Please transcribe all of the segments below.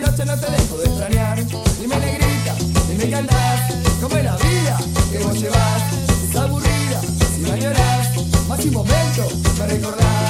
noche no te dejo de extrañar. Dime negrita, dime que andás, cómo es la vida que vos llevás. Es aburrida, si la llorás, más un momento para recordar.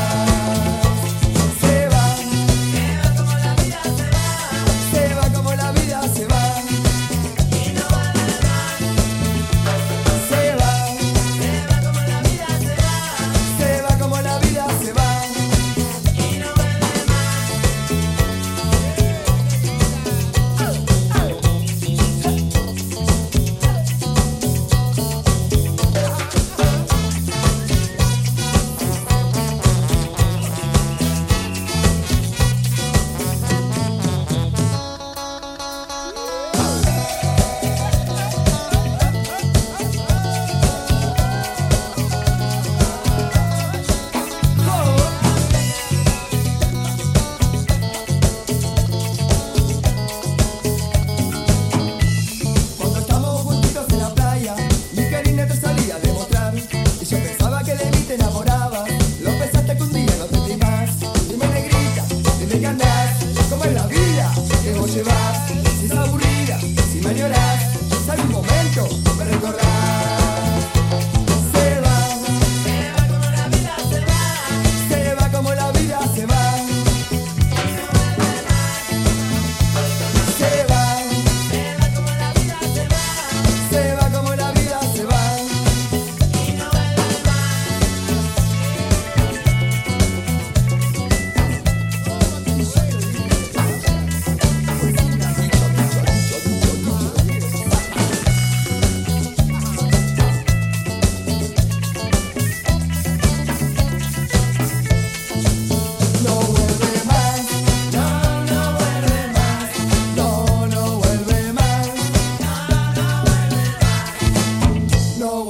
Vas, si es aburrida, si me lloras, es algún momento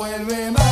vuelve más.